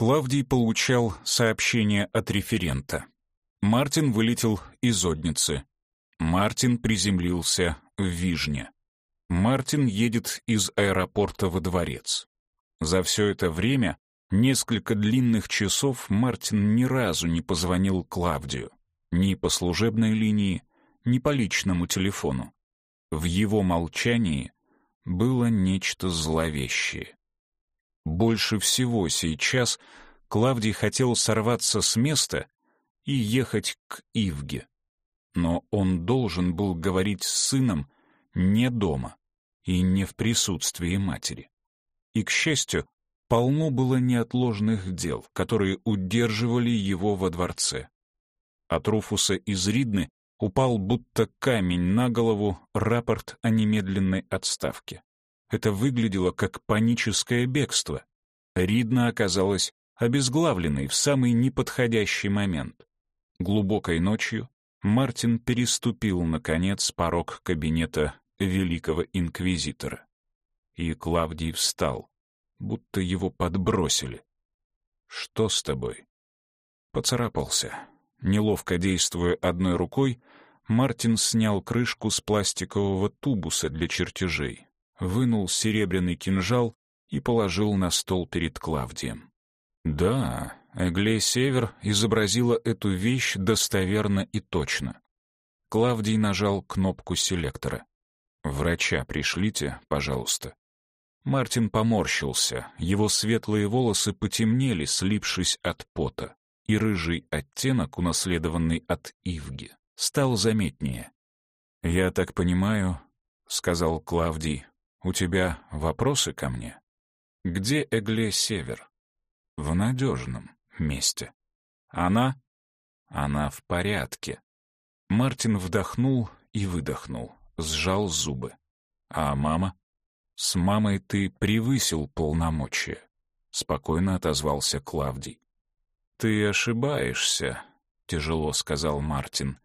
Клавдий получал сообщение от референта. Мартин вылетел из Одницы. Мартин приземлился в Вижне. Мартин едет из аэропорта во дворец. За все это время, несколько длинных часов, Мартин ни разу не позвонил Клавдию. Ни по служебной линии, ни по личному телефону. В его молчании было нечто зловещее. Больше всего сейчас Клавдий хотел сорваться с места и ехать к Ивге. Но он должен был говорить с сыном не дома и не в присутствии матери. И, к счастью, полно было неотложных дел, которые удерживали его во дворце. От Руфуса из Ридны упал будто камень на голову рапорт о немедленной отставке. Это выглядело как паническое бегство. Ридна оказалась обезглавленной в самый неподходящий момент. Глубокой ночью Мартин переступил, наконец, порог кабинета великого инквизитора. И Клавдий встал, будто его подбросили. «Что с тобой?» Поцарапался. Неловко действуя одной рукой, Мартин снял крышку с пластикового тубуса для чертежей вынул серебряный кинжал и положил на стол перед Клавдием. Да, Эгле Север изобразила эту вещь достоверно и точно. Клавдий нажал кнопку селектора. «Врача пришлите, пожалуйста». Мартин поморщился, его светлые волосы потемнели, слипшись от пота, и рыжий оттенок, унаследованный от Ивги, стал заметнее. «Я так понимаю», — сказал Клавдий, у тебя вопросы ко мне? Где Эгле Север? В надежном месте. Она? Она в порядке. Мартин вдохнул и выдохнул, сжал зубы. А мама? С мамой ты превысил полномочия. Спокойно отозвался Клавдий. Ты ошибаешься, тяжело сказал Мартин,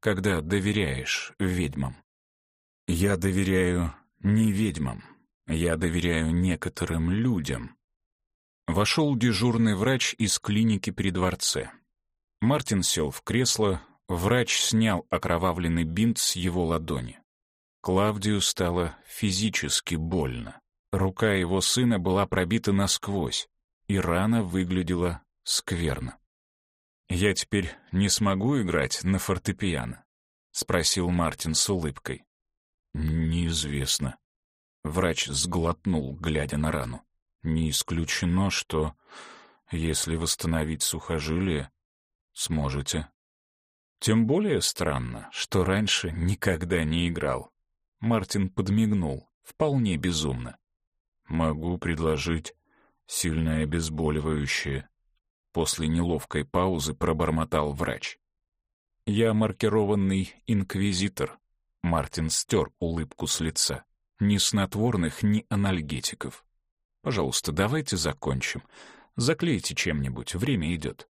когда доверяешь ведьмам. Я доверяю не ведьмам. Я доверяю некоторым людям. Вошел дежурный врач из клиники при дворце. Мартин сел в кресло, врач снял окровавленный бинт с его ладони. Клавдию стало физически больно. Рука его сына была пробита насквозь, и рана выглядела скверно. «Я теперь не смогу играть на фортепиано?» — спросил Мартин с улыбкой. «Неизвестно». Врач сглотнул, глядя на рану. «Не исключено, что, если восстановить сухожилие, сможете». Тем более странно, что раньше никогда не играл. Мартин подмигнул, вполне безумно. «Могу предложить сильное обезболивающее». После неловкой паузы пробормотал врач. «Я маркированный инквизитор», Мартин стер улыбку с лица. Ни снотворных, ни анальгетиков. Пожалуйста, давайте закончим. Заклейте чем-нибудь, время идет.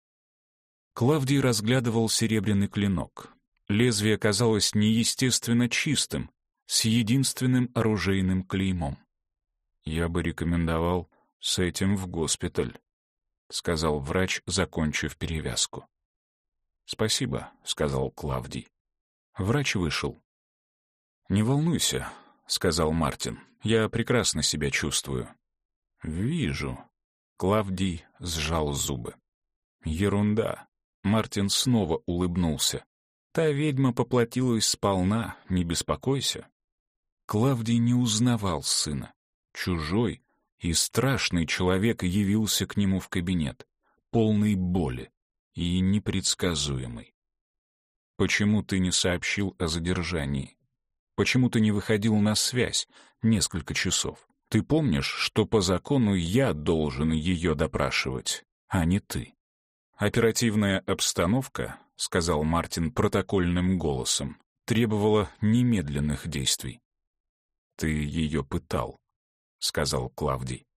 Клавдий разглядывал серебряный клинок. Лезвие казалось неестественно чистым, с единственным оружейным клеймом. «Я бы рекомендовал с этим в госпиталь», — сказал врач, закончив перевязку. «Спасибо», — сказал Клавдий. Врач вышел. «Не волнуйся», — сказал Мартин. «Я прекрасно себя чувствую». «Вижу». Клавдий сжал зубы. «Ерунда». Мартин снова улыбнулся. «Та ведьма поплатилась сполна, не беспокойся». Клавдий не узнавал сына. Чужой и страшный человек явился к нему в кабинет, полный боли и непредсказуемый. «Почему ты не сообщил о задержании?» Почему ты не выходил на связь несколько часов? Ты помнишь, что по закону я должен ее допрашивать, а не ты? Оперативная обстановка, сказал Мартин протокольным голосом, требовала немедленных действий. Ты ее пытал, сказал Клавдий.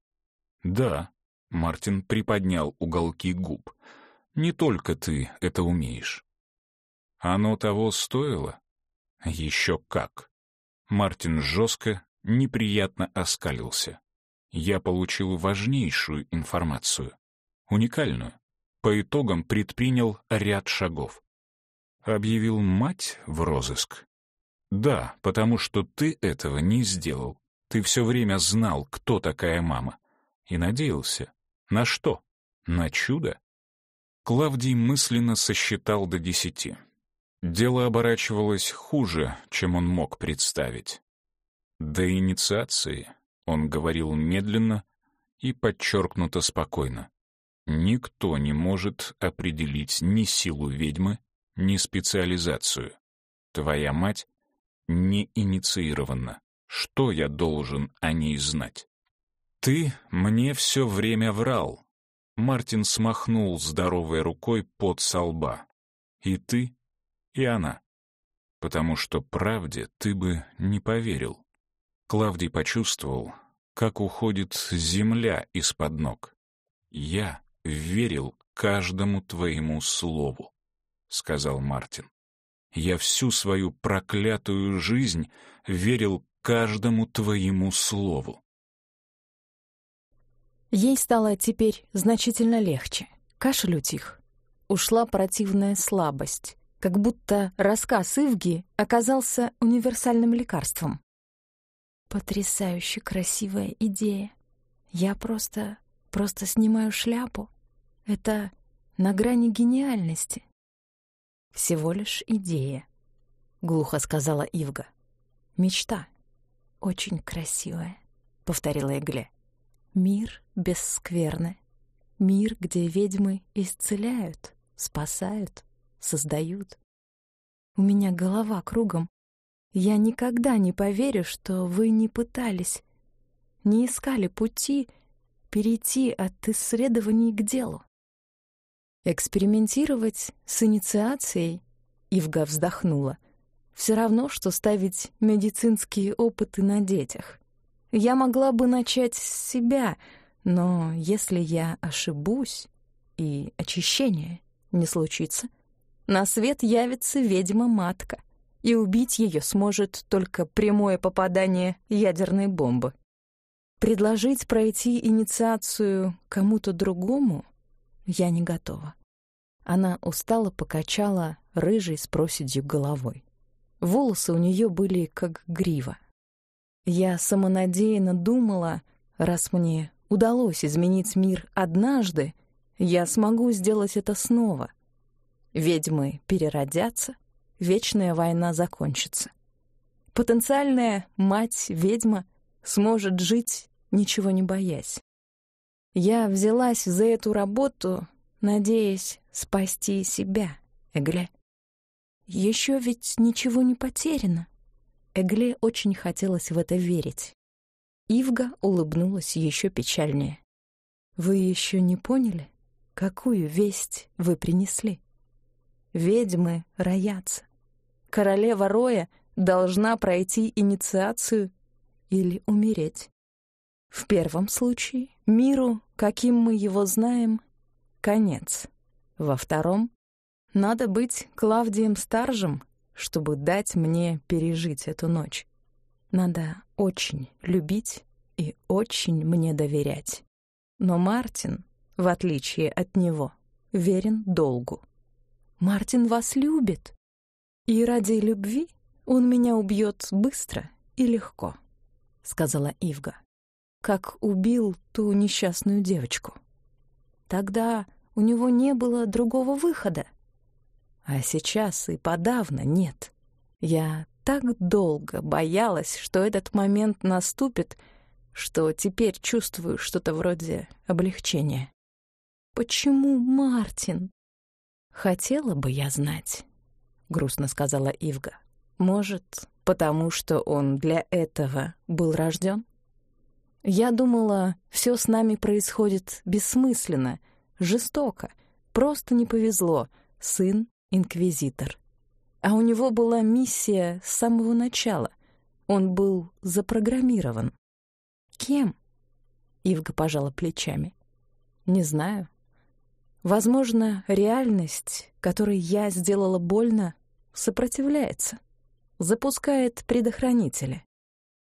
Да, Мартин приподнял уголки губ. Не только ты это умеешь. Оно того стоило? Еще как. Мартин жестко, неприятно оскалился. Я получил важнейшую информацию. уникальную. По итогам предпринял ряд шагов. Объявил мать в розыск? Да, потому что ты этого не сделал. Ты все время знал, кто такая мама. И надеялся. На что? На чудо? Клавдий мысленно сосчитал до десяти. Дело оборачивалось хуже, чем он мог представить. До инициации он говорил медленно и подчеркнуто спокойно. Никто не может определить ни силу ведьмы, ни специализацию. Твоя мать не инициирована. Что я должен о ней знать? Ты мне все время врал. Мартин смахнул здоровой рукой под со лба. И ты, и она. Потому что правде ты бы не поверил. Клавдий почувствовал, как уходит земля из-под ног. «Я верил каждому твоему слову», — сказал Мартин. «Я всю свою проклятую жизнь верил каждому твоему слову». Ей стало теперь значительно легче. Кашель утих. Ушла противная слабость, как будто рассказ Ивги оказался универсальным лекарством. Потрясающе красивая идея. Я просто... просто снимаю шляпу. Это на грани гениальности. Всего лишь идея, — глухо сказала Ивга. Мечта. Очень красивая, — повторила Игле. Мир без скверны. Мир, где ведьмы исцеляют, спасают, создают. У меня голова кругом, я никогда не поверю, что вы не пытались, не искали пути перейти от исследований к делу. Экспериментировать с инициацией, Ивга вздохнула, все равно, что ставить медицинские опыты на детях. Я могла бы начать с себя, но если я ошибусь и очищение не случится, на свет явится ведьма-матка — и убить ее сможет только прямое попадание ядерной бомбы. Предложить пройти инициацию кому-то другому я не готова. Она устало покачала рыжей с проседью головой. Волосы у нее были как грива. Я самонадеянно думала, раз мне удалось изменить мир однажды, я смогу сделать это снова. Ведьмы переродятся, вечная война закончится. Потенциальная мать-ведьма сможет жить, ничего не боясь. Я взялась за эту работу, надеясь спасти себя, Эгле. Еще ведь ничего не потеряно. Эгле очень хотелось в это верить. Ивга улыбнулась еще печальнее. «Вы еще не поняли, какую весть вы принесли? Ведьмы роятся королева Роя должна пройти инициацию или умереть. В первом случае миру, каким мы его знаем, конец. Во втором надо быть Клавдием Старжем, чтобы дать мне пережить эту ночь. Надо очень любить и очень мне доверять. Но Мартин, в отличие от него, верен долгу. Мартин вас любит. «И ради любви он меня убьет быстро и легко», — сказала Ивга. «Как убил ту несчастную девочку. Тогда у него не было другого выхода. А сейчас и подавно нет. Я так долго боялась, что этот момент наступит, что теперь чувствую что-то вроде облегчения. Почему Мартин? Хотела бы я знать грустно сказала Ивга. Может, потому что он для этого был рожден? Я думала, все с нами происходит бессмысленно, жестоко, просто не повезло. Сын — инквизитор. А у него была миссия с самого начала. Он был запрограммирован. Кем? Ивга пожала плечами. Не знаю. Возможно, реальность, которой я сделала больно, сопротивляется, запускает предохранители.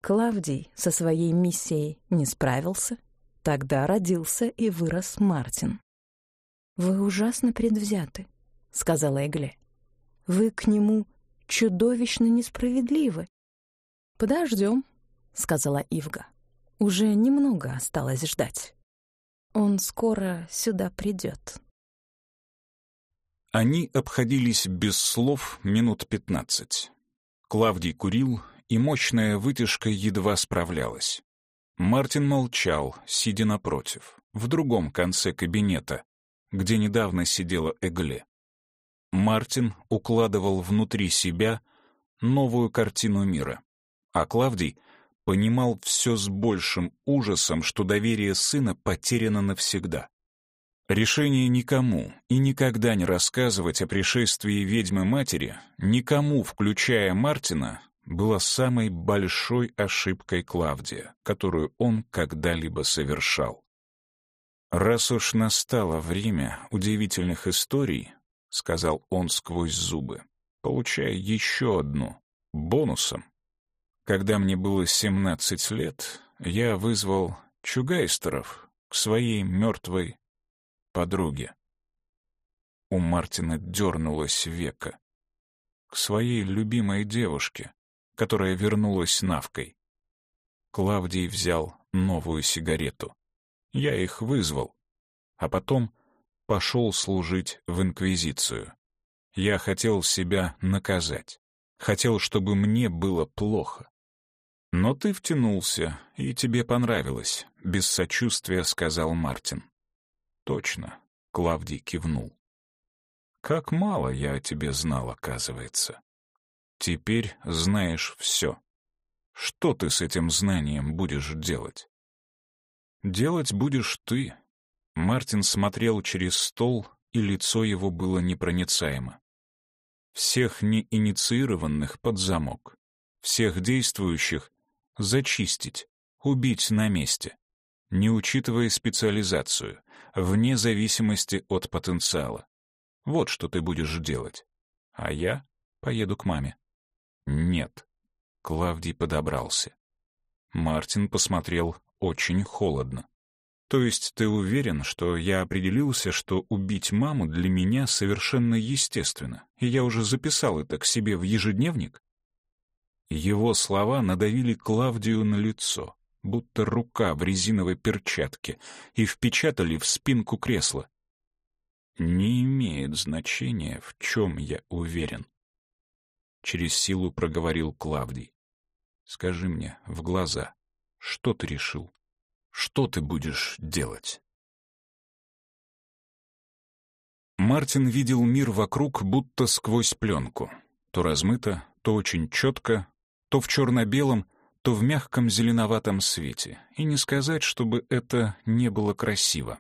Клавдий со своей миссией не справился, тогда родился и вырос Мартин. «Вы ужасно предвзяты», — сказала Эгле. «Вы к нему чудовищно несправедливы». «Подождем», — сказала Ивга. «Уже немного осталось ждать. Он скоро сюда придет». Они обходились без слов минут пятнадцать. Клавдий курил, и мощная вытяжка едва справлялась. Мартин молчал, сидя напротив, в другом конце кабинета, где недавно сидела Эгле. Мартин укладывал внутри себя новую картину мира, а Клавдий понимал все с большим ужасом, что доверие сына потеряно навсегда. Решение никому и никогда не рассказывать о пришествии ведьмы-матери, никому, включая Мартина, было самой большой ошибкой Клавдия, которую он когда-либо совершал. «Раз уж настало время удивительных историй», — сказал он сквозь зубы, получая еще одну, бонусом. Когда мне было семнадцать лет, я вызвал чугайстеров к своей мертвой подруге. У Мартина дернулось века. К своей любимой девушке, которая вернулась навкой. Клавдий взял новую сигарету. Я их вызвал, а потом пошел служить в Инквизицию. Я хотел себя наказать. Хотел, чтобы мне было плохо. Но ты втянулся, и тебе понравилось, — без сочувствия сказал Мартин. «Точно», — Клавдий кивнул. «Как мало я о тебе знал, оказывается. Теперь знаешь все. Что ты с этим знанием будешь делать?» «Делать будешь ты». Мартин смотрел через стол, и лицо его было непроницаемо. Всех неинициированных под замок, всех действующих зачистить, убить на месте не учитывая специализацию, вне зависимости от потенциала. Вот что ты будешь делать. А я поеду к маме. Нет. Клавдий подобрался. Мартин посмотрел очень холодно. То есть ты уверен, что я определился, что убить маму для меня совершенно естественно, и я уже записал это к себе в ежедневник? Его слова надавили Клавдию на лицо будто рука в резиновой перчатке, и впечатали в спинку кресла. Не имеет значения, в чем я уверен. Через силу проговорил Клавдий. Скажи мне в глаза, что ты решил? Что ты будешь делать? Мартин видел мир вокруг будто сквозь пленку. То размыто, то очень четко, то в черно-белом, то в мягком зеленоватом свете, и не сказать, чтобы это не было красиво.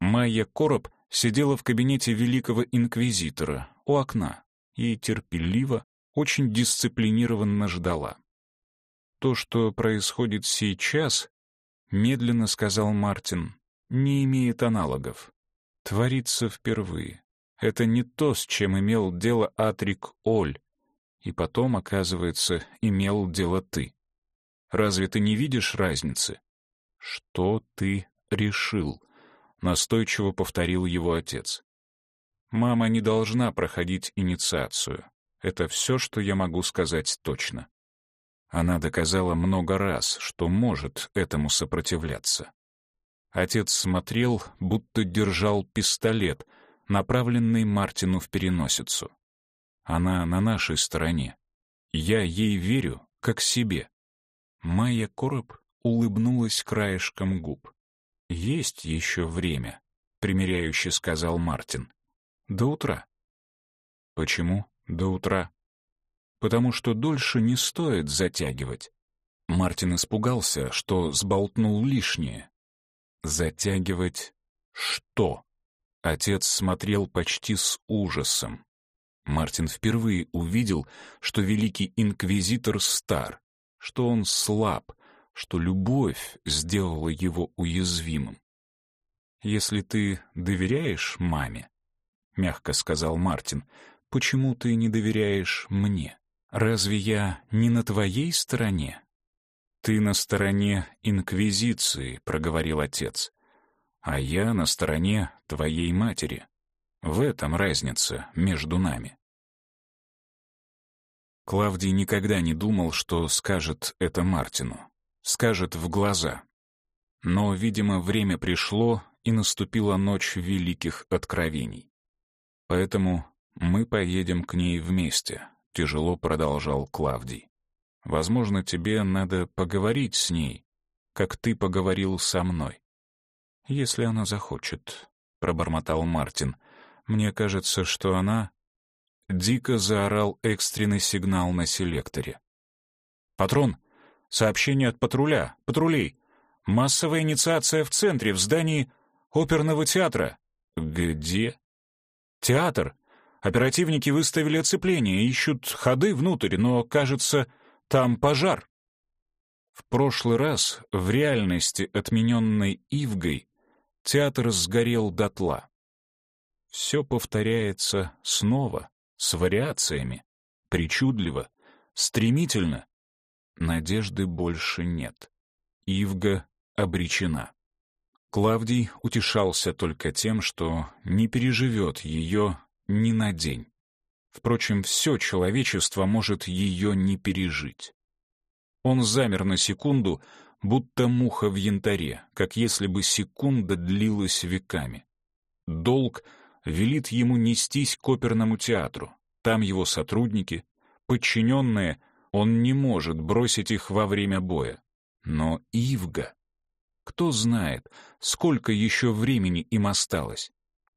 Майя Короб сидела в кабинете великого инквизитора у окна и терпеливо, очень дисциплинированно ждала. «То, что происходит сейчас, — медленно сказал Мартин, — не имеет аналогов. Творится впервые. Это не то, с чем имел дело Атрик Оль, и потом, оказывается, имел дело ты. Разве ты не видишь разницы? Что ты решил? Настойчиво повторил его отец. Мама не должна проходить инициацию. Это все, что я могу сказать точно. Она доказала много раз, что может этому сопротивляться. Отец смотрел, будто держал пистолет, направленный Мартину в переносицу. Она на нашей стороне. Я ей верю, как себе. Майя Короб улыбнулась краешком губ. «Есть еще время», — примиряюще сказал Мартин. «До утра». «Почему до утра?» «Потому что дольше не стоит затягивать». Мартин испугался, что сболтнул лишнее. «Затягивать что?» Отец смотрел почти с ужасом. Мартин впервые увидел, что великий инквизитор стар, что он слаб, что любовь сделала его уязвимым. «Если ты доверяешь маме», — мягко сказал Мартин, — «почему ты не доверяешь мне? Разве я не на твоей стороне?» «Ты на стороне Инквизиции», — проговорил отец. а я на стороне твоей матери. В этом разница между нами. Клавдий никогда не думал, что скажет это Мартину. Скажет в глаза. Но, видимо, время пришло, и наступила ночь великих откровений. Поэтому мы поедем к ней вместе, тяжело продолжал Клавдий. Возможно, тебе надо поговорить с ней, как ты поговорил со мной. Если она захочет, пробормотал Мартин. Мне кажется, что она Дико заорал экстренный сигнал на селекторе. «Патрон! Сообщение от патруля! Патрулей! Массовая инициация в центре, в здании оперного театра!» «Где?» «Театр! Оперативники выставили оцепление, ищут ходы внутрь, но, кажется, там пожар». В прошлый раз, в реальности, отмененной Ивгой, театр сгорел дотла. Все повторяется снова с вариациями, причудливо, стремительно. Надежды больше нет. Ивга обречена. Клавдий утешался только тем, что не переживет ее ни на день. Впрочем, все человечество может ее не пережить. Он замер на секунду, будто муха в янтаре, как если бы секунда длилась веками. Долг велит ему нестись к оперному театру. Там его сотрудники, подчиненные, он не может бросить их во время боя. Но Ивга... Кто знает, сколько еще времени им осталось.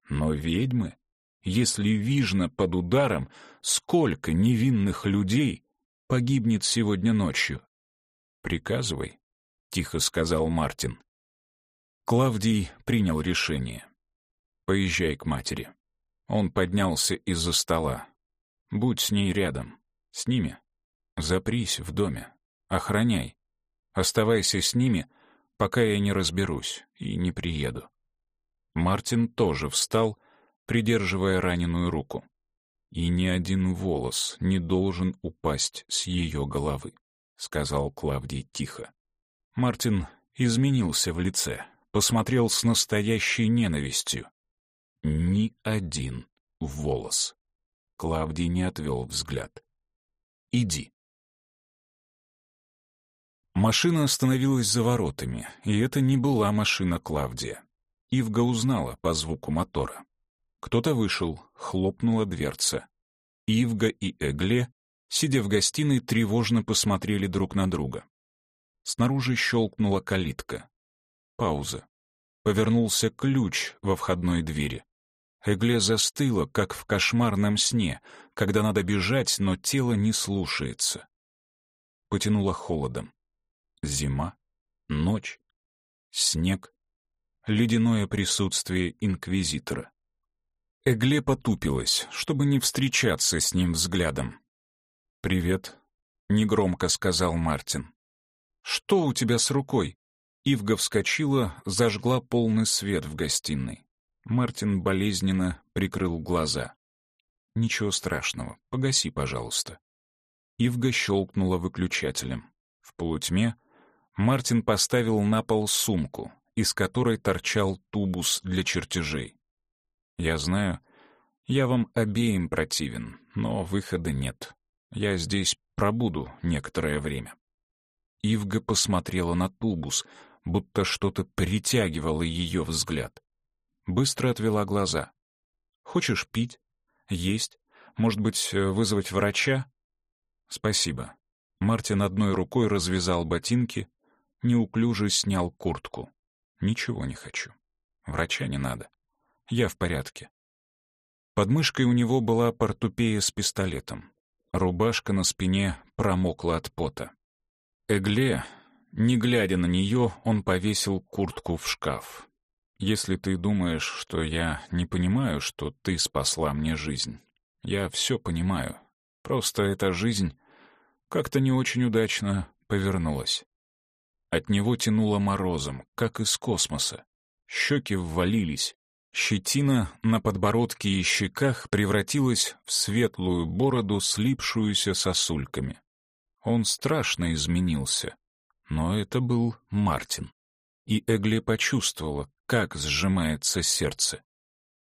Но ведьмы, если Вижна под ударом, сколько невинных людей погибнет сегодня ночью? «Приказывай», — тихо сказал Мартин. Клавдий принял решение. Поезжай к матери». Он поднялся из-за стола. «Будь с ней рядом. С ними. Запрись в доме. Охраняй. Оставайся с ними, пока я не разберусь и не приеду». Мартин тоже встал, придерживая раненую руку. «И ни один волос не должен упасть с ее головы», — сказал Клавдий тихо. Мартин изменился в лице, посмотрел с настоящей ненавистью, ни один волос. Клавдий не отвел взгляд. «Иди». Машина остановилась за воротами, и это не была машина Клавдия. Ивга узнала по звуку мотора. Кто-то вышел, хлопнула дверца. Ивга и Эгле, сидя в гостиной, тревожно посмотрели друг на друга. Снаружи щелкнула калитка. Пауза. Повернулся ключ во входной двери. Эгле застыла, как в кошмарном сне, когда надо бежать, но тело не слушается. Потянуло холодом. Зима, ночь, снег, ледяное присутствие инквизитора. Эгле потупилась, чтобы не встречаться с ним взглядом. «Привет», — негромко сказал Мартин. «Что у тебя с рукой?» Ивга вскочила, зажгла полный свет в гостиной. Мартин болезненно прикрыл глаза. «Ничего страшного, погаси, пожалуйста». Ивга щелкнула выключателем. В полутьме Мартин поставил на пол сумку, из которой торчал тубус для чертежей. «Я знаю, я вам обеим противен, но выхода нет. Я здесь пробуду некоторое время». Ивга посмотрела на тубус, будто что-то притягивало ее взгляд. Быстро отвела глаза. «Хочешь пить? Есть? Может быть, э, вызвать врача?» «Спасибо». Мартин одной рукой развязал ботинки, неуклюже снял куртку. «Ничего не хочу. Врача не надо. Я в порядке». Под мышкой у него была портупея с пистолетом. Рубашка на спине промокла от пота. Эгле, не глядя на нее, он повесил куртку в шкаф. Если ты думаешь, что я не понимаю, что ты спасла мне жизнь, я все понимаю. Просто эта жизнь как-то не очень удачно повернулась. От него тянуло морозом, как из космоса. Щеки ввалились. Щетина на подбородке и щеках превратилась в светлую бороду, слипшуюся сосульками. Он страшно изменился. Но это был Мартин. И Эгле почувствовала, как сжимается сердце.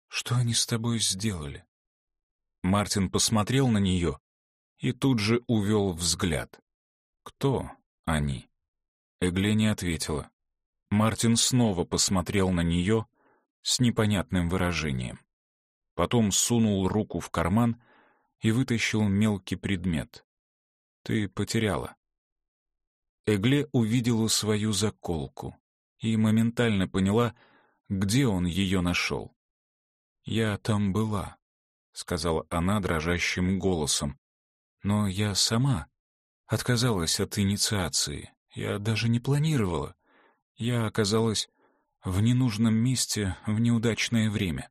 «Что они с тобой сделали?» Мартин посмотрел на нее и тут же увел взгляд. «Кто они?» Эгле не ответила. Мартин снова посмотрел на нее с непонятным выражением. Потом сунул руку в карман и вытащил мелкий предмет. «Ты потеряла». Эгле увидела свою заколку и моментально поняла, где он ее нашел. «Я там была», — сказала она дрожащим голосом. «Но я сама отказалась от инициации. Я даже не планировала. Я оказалась в ненужном месте в неудачное время».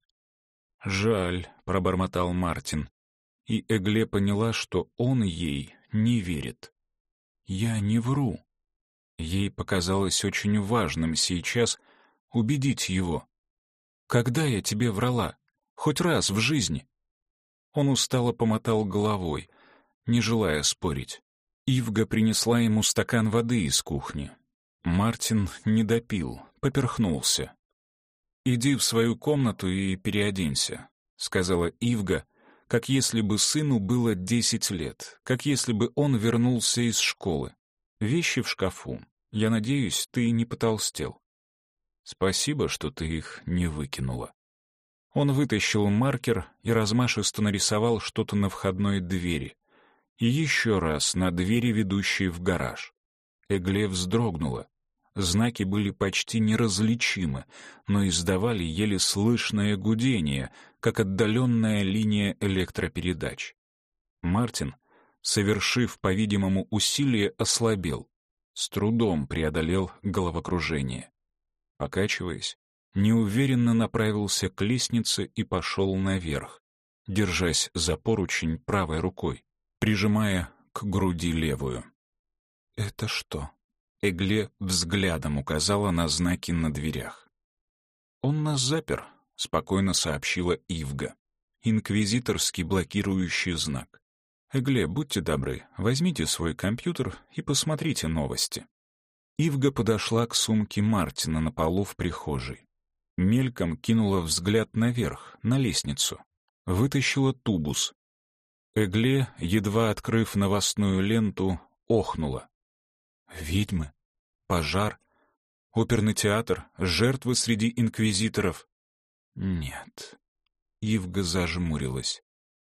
«Жаль», — пробормотал Мартин. И Эгле поняла, что он ей не верит. «Я не вру». Ей показалось очень важным сейчас убедить его. «Когда я тебе врала? Хоть раз в жизни?» Он устало помотал головой, не желая спорить. Ивга принесла ему стакан воды из кухни. Мартин не допил, поперхнулся. «Иди в свою комнату и переоденься», — сказала Ивга, как если бы сыну было десять лет, как если бы он вернулся из школы. Вещи в шкафу. Я надеюсь, ты не потолстел. Спасибо, что ты их не выкинула. Он вытащил маркер и размашисто нарисовал что-то на входной двери. И еще раз на двери, ведущей в гараж. Эгле вздрогнула. Знаки были почти неразличимы, но издавали еле слышное гудение, как отдаленная линия электропередач. Мартин, совершив, по-видимому, усилие, ослабел, с трудом преодолел головокружение. Покачиваясь, неуверенно направился к лестнице и пошел наверх, держась за поручень правой рукой, прижимая к груди левую. «Это что?» Эгле взглядом указала на знаки на дверях. «Он нас запер», — спокойно сообщила Ивга. «Инквизиторский блокирующий знак. Эгле, будьте добры, возьмите свой компьютер и посмотрите новости». Ивга подошла к сумке Мартина на полу в прихожей. Мельком кинула взгляд наверх, на лестницу. Вытащила тубус. Эгле, едва открыв новостную ленту, охнула. Ведьмы, пожар, оперный театр, жертвы среди инквизиторов. Нет. Ивга зажмурилась.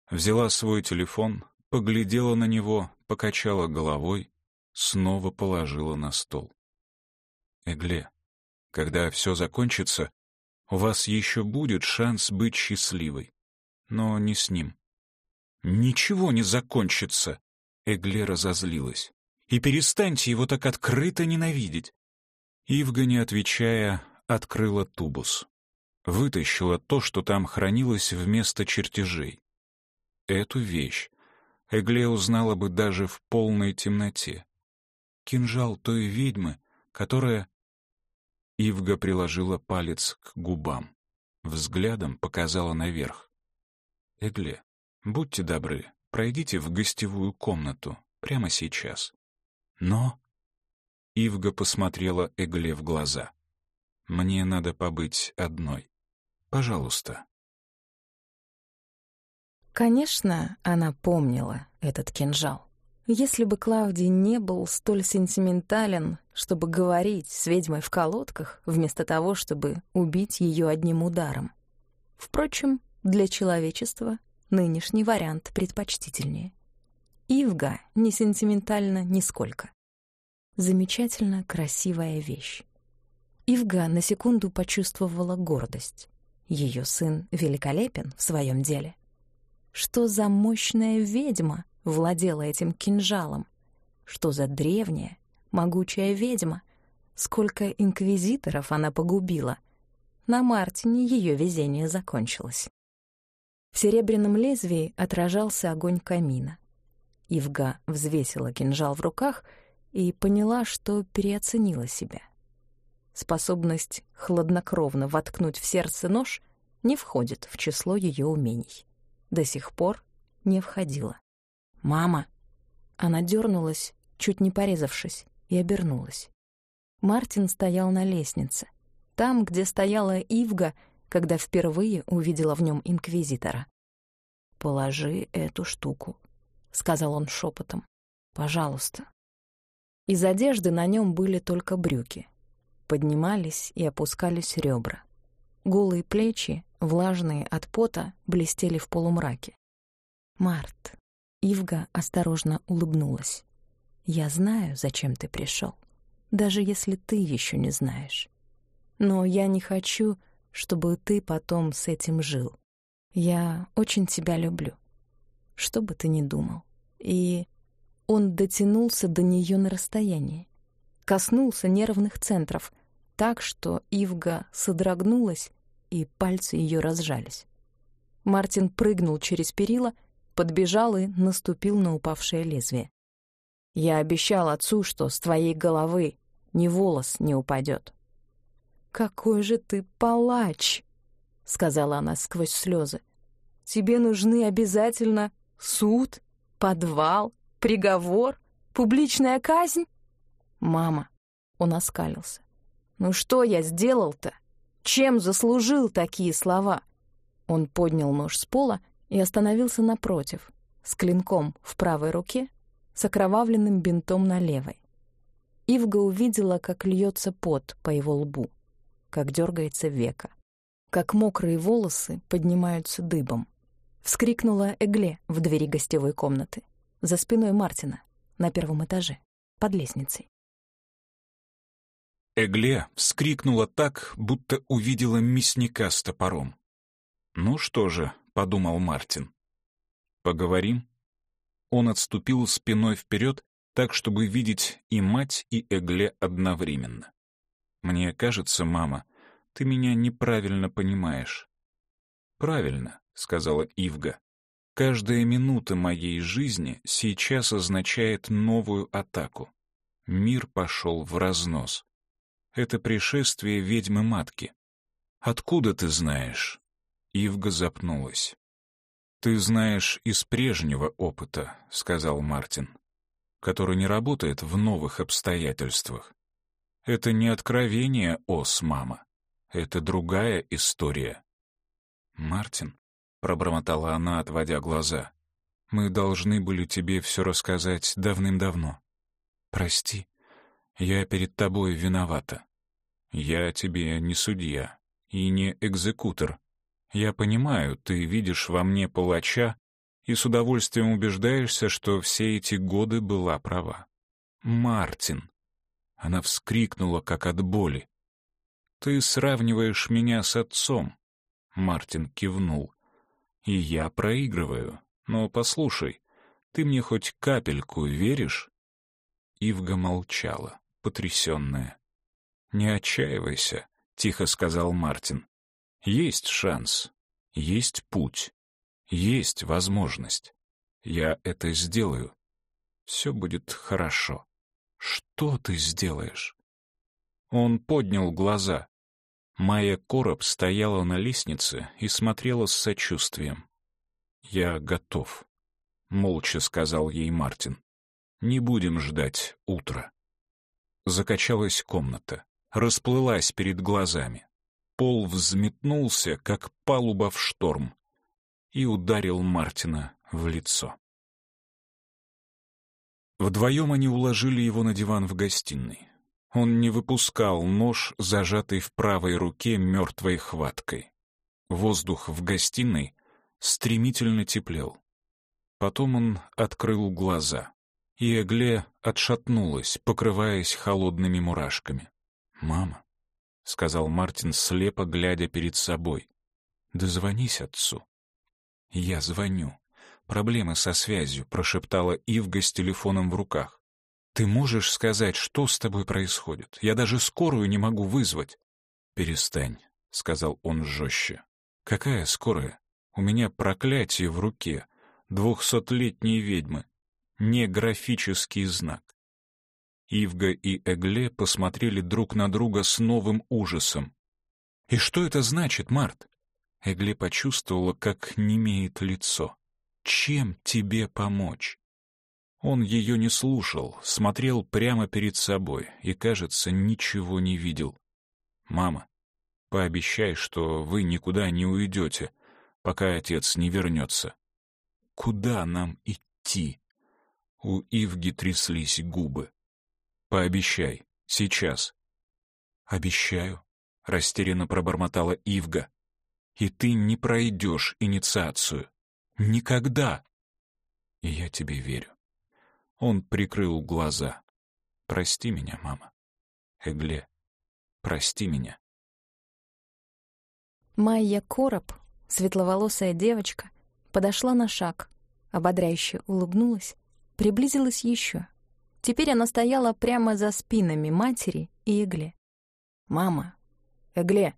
Взяла свой телефон, поглядела на него, покачала головой, снова положила на стол. Эгле, когда все закончится, у вас еще будет шанс быть счастливой. Но не с ним. «Ничего не закончится!» Эгле разозлилась. «И перестаньте его так открыто ненавидеть!» Ивга, не отвечая, открыла тубус. Вытащила то, что там хранилось вместо чертежей. Эту вещь Эгле узнала бы даже в полной темноте. Кинжал той ведьмы, которая Ивга приложила палец к губам. Взглядом показала наверх. «Эгле, будьте добры, пройдите в гостевую комнату прямо сейчас». «Но...» Ивга посмотрела Эгле в глаза. «Мне надо побыть одной. Пожалуйста». Конечно, она помнила этот кинжал. Если бы Клавдий не был столь сентиментален, чтобы говорить с ведьмой в колодках, вместо того, чтобы убить ее одним ударом. Впрочем, для человечества нынешний вариант предпочтительнее. Ивга не сентиментальна нисколько. Замечательно красивая вещь. Ивга на секунду почувствовала гордость. Ее сын великолепен в своем деле. Что за мощная ведьма владела этим кинжалом? Что за древняя, могучая ведьма? Сколько инквизиторов она погубила? На Мартине ее везение закончилось. В серебряном лезвии отражался огонь камина. Ивга взвесила кинжал в руках и поняла, что переоценила себя. Способность хладнокровно воткнуть в сердце нож не входит в число ее умений. До сих пор не входила. «Мама!» Она дернулась, чуть не порезавшись, и обернулась. Мартин стоял на лестнице, там, где стояла Ивга, когда впервые увидела в нем инквизитора. «Положи эту штуку», — сказал он шепотом. «Пожалуйста». Из одежды на нем были только брюки. Поднимались и опускались ребра. Голые плечи, влажные от пота, блестели в полумраке. «Март», — Ивга осторожно улыбнулась. «Я знаю, зачем ты пришел, даже если ты еще не знаешь. Но я не хочу, чтобы ты потом с этим жил. Я очень тебя люблю, что бы ты ни думал. И он дотянулся до нее на расстоянии, коснулся нервных центров, так что Ивга содрогнулась, и пальцы ее разжались. Мартин прыгнул через перила, подбежал и наступил на упавшее лезвие. «Я обещал отцу, что с твоей головы ни волос не упадет». «Какой же ты палач!» — сказала она сквозь слезы. «Тебе нужны обязательно суд, подвал, приговор, публичная казнь?» «Мама!» — он оскалился. «Ну что я сделал-то? Чем заслужил такие слова?» Он поднял нож с пола и остановился напротив, с клинком в правой руке, с окровавленным бинтом на левой. Ивга увидела, как льется пот по его лбу, как дергается века, как мокрые волосы поднимаются дыбом. Вскрикнула Эгле в двери гостевой комнаты, за спиной Мартина, на первом этаже, под лестницей. Эгле вскрикнула так, будто увидела мясника с топором. «Ну что же», — подумал Мартин, — «поговорим?» Он отступил спиной вперед, так, чтобы видеть и мать, и Эгле одновременно. «Мне кажется, мама, ты меня неправильно понимаешь». «Правильно», — сказала Ивга. «Каждая минута моей жизни сейчас означает новую атаку. Мир пошел в разнос. Это пришествие ведьмы-матки. Откуда ты знаешь?» Ивга запнулась. «Ты знаешь из прежнего опыта», — сказал Мартин, «который не работает в новых обстоятельствах. Это не откровение, Ос, мама. Это другая история». «Мартин», — пробормотала она, отводя глаза, «мы должны были тебе все рассказать давным-давно. Прости, я перед тобой виновата. Я тебе не судья и не экзекутор. Я понимаю, ты видишь во мне палача и с удовольствием убеждаешься, что все эти годы была права. Мартин. Она вскрикнула, как от боли. Ты сравниваешь меня с отцом. Мартин кивнул. И я проигрываю. Но послушай, ты мне хоть капельку веришь? Ивга молчала потрясенная. «Не отчаивайся», — тихо сказал Мартин. «Есть шанс, есть путь, есть возможность. Я это сделаю. Все будет хорошо. Что ты сделаешь?» Он поднял глаза. Майя Короб стояла на лестнице и смотрела с сочувствием. «Я готов», — молча сказал ей Мартин. «Не будем ждать утра». Закачалась комната, расплылась перед глазами. Пол взметнулся, как палуба в шторм, и ударил Мартина в лицо. Вдвоем они уложили его на диван в гостиной. Он не выпускал нож, зажатый в правой руке мертвой хваткой. Воздух в гостиной стремительно теплел. Потом он открыл глаза и Эгле отшатнулась, покрываясь холодными мурашками. «Мама», — сказал Мартин, слепо глядя перед собой, — «дозвонись отцу». «Я звоню. Проблемы со связью», — прошептала Ивга с телефоном в руках. «Ты можешь сказать, что с тобой происходит? Я даже скорую не могу вызвать». «Перестань», — сказал он жестче. «Какая скорая? У меня проклятие в руке, двухсотлетней ведьмы не графический знак. Ивга и Эгле посмотрели друг на друга с новым ужасом. «И что это значит, Март?» Эгле почувствовала, как немеет лицо. «Чем тебе помочь?» Он ее не слушал, смотрел прямо перед собой и, кажется, ничего не видел. «Мама, пообещай, что вы никуда не уйдете, пока отец не вернется. Куда нам идти?» У Ивги тряслись губы. «Пообещай, сейчас». «Обещаю», — растерянно пробормотала Ивга. «И ты не пройдешь инициацию. Никогда!» «И я тебе верю». Он прикрыл глаза. «Прости меня, мама. Эгле, прости меня». Майя Короб, светловолосая девочка, подошла на шаг, ободряюще улыбнулась, приблизилась еще. Теперь она стояла прямо за спинами матери и Эгле. «Мама! Эгле!»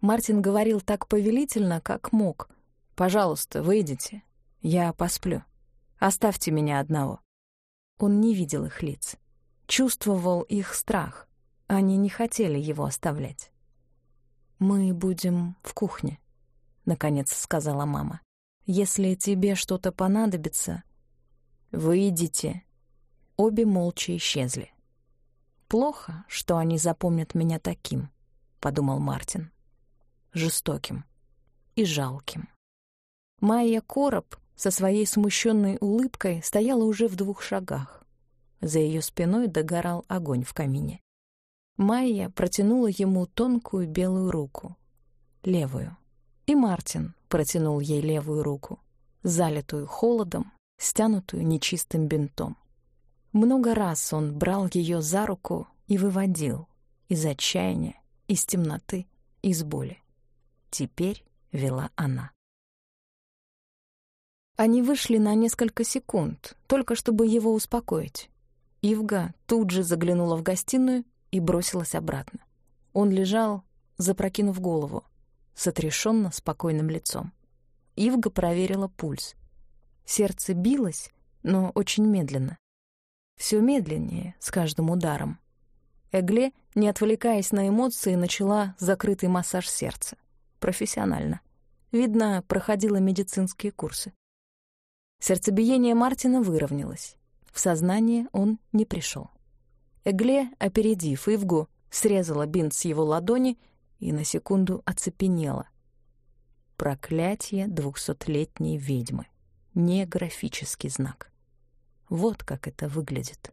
Мартин говорил так повелительно, как мог. «Пожалуйста, выйдите. Я посплю. Оставьте меня одного». Он не видел их лиц. Чувствовал их страх. Они не хотели его оставлять. «Мы будем в кухне», — наконец сказала мама. «Если тебе что-то понадобится...» «Выйдите». Обе молча исчезли. «Плохо, что они запомнят меня таким», — подумал Мартин. «Жестоким и жалким». Майя Короб со своей смущенной улыбкой стояла уже в двух шагах. За ее спиной догорал огонь в камине. Майя протянула ему тонкую белую руку, левую. И Мартин протянул ей левую руку, залитую холодом, стянутую нечистым бинтом. Много раз он брал ее за руку и выводил из отчаяния, из темноты, из боли. Теперь вела она. Они вышли на несколько секунд, только чтобы его успокоить. Ивга тут же заглянула в гостиную и бросилась обратно. Он лежал, запрокинув голову, с отрешенно спокойным лицом. Ивга проверила пульс. Сердце билось, но очень медленно все медленнее с каждым ударом. Эгле, не отвлекаясь на эмоции, начала закрытый массаж сердца. Профессионально. Видно, проходила медицинские курсы. Сердцебиение Мартина выровнялось. В сознание он не пришел. Эгле, опередив Ивгу, срезала бинт с его ладони и на секунду оцепенела. Проклятие двухсотлетней ведьмы. Не графический знак. Вот как это выглядит.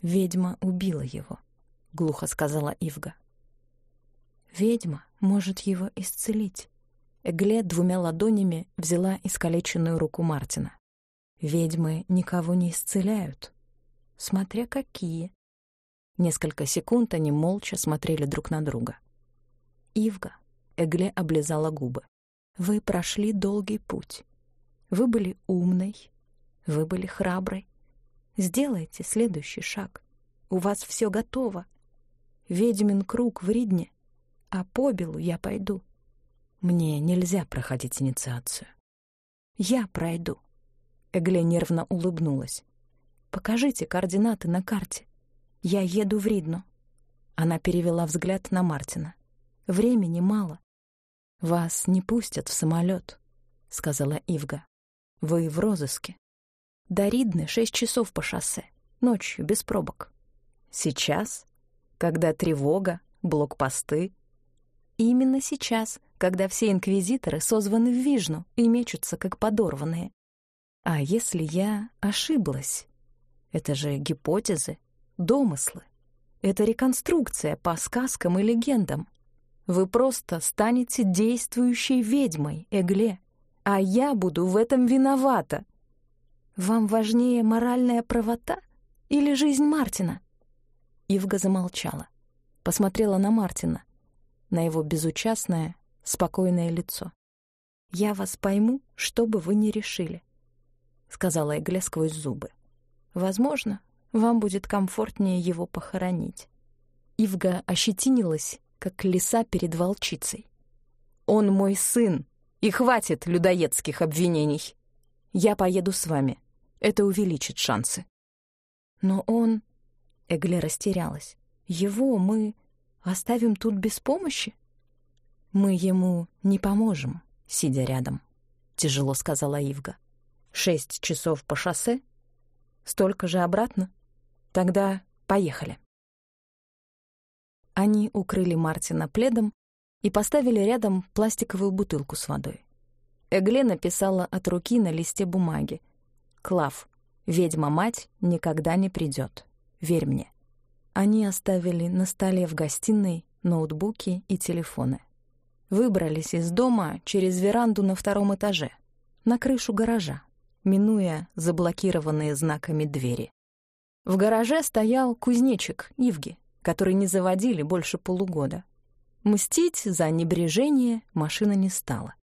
«Ведьма убила его», — глухо сказала Ивга. «Ведьма может его исцелить». Эгле двумя ладонями взяла искалеченную руку Мартина. «Ведьмы никого не исцеляют. Смотря какие». Несколько секунд они молча смотрели друг на друга. «Ивга», — Эгле облизала губы, — «вы прошли долгий путь. Вы были умной, вы были храброй, Сделайте следующий шаг. У вас все готово. Ведьмин круг в Ридне, а по белу я пойду. Мне нельзя проходить инициацию. Я пройду. Эгле нервно улыбнулась. Покажите координаты на карте. Я еду в Ридну. Она перевела взгляд на Мартина. Времени мало. Вас не пустят в самолет, сказала Ивга. Вы в розыске. До Ридны шесть часов по шоссе, ночью, без пробок. Сейчас, когда тревога, блокпосты. Именно сейчас, когда все инквизиторы созваны в Вижну и мечутся, как подорванные. А если я ошиблась? Это же гипотезы, домыслы. Это реконструкция по сказкам и легендам. Вы просто станете действующей ведьмой, Эгле. А я буду в этом виновата. Вам важнее моральная правота или жизнь Мартина?» Ивга замолчала, посмотрела на Мартина, на его безучастное, спокойное лицо. «Я вас пойму, что бы вы ни решили», — сказала Эгле сквозь зубы. «Возможно, вам будет комфортнее его похоронить». Ивга ощетинилась, как лиса перед волчицей. «Он мой сын, и хватит людоедских обвинений!» Я поеду с вами. Это увеличит шансы. Но он... Эгле растерялась. Его мы оставим тут без помощи? Мы ему не поможем, сидя рядом, тяжело сказала Ивга. Шесть часов по шоссе? Столько же обратно? Тогда поехали. Они укрыли Мартина пледом и поставили рядом пластиковую бутылку с водой. Эгле написала от руки на листе бумаги. «Клав, ведьма-мать никогда не придет. Верь мне». Они оставили на столе в гостиной ноутбуки и телефоны. Выбрались из дома через веранду на втором этаже, на крышу гаража, минуя заблокированные знаками двери. В гараже стоял кузнечик Ивги, который не заводили больше полугода. Мстить за небрежение машина не стала.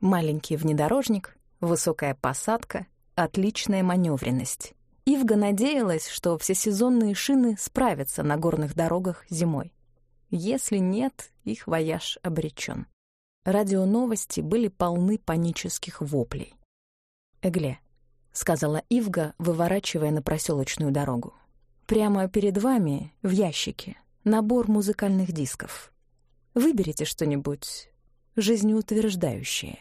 Маленький внедорожник, высокая посадка, отличная маневренность. Ивга надеялась, что всесезонные шины справятся на горных дорогах зимой. Если нет, их вояж обречен. Радионовости были полны панических воплей. «Эгле», — сказала Ивга, выворачивая на проселочную дорогу. «Прямо перед вами, в ящике, набор музыкальных дисков. Выберите что-нибудь жизнеутверждающее».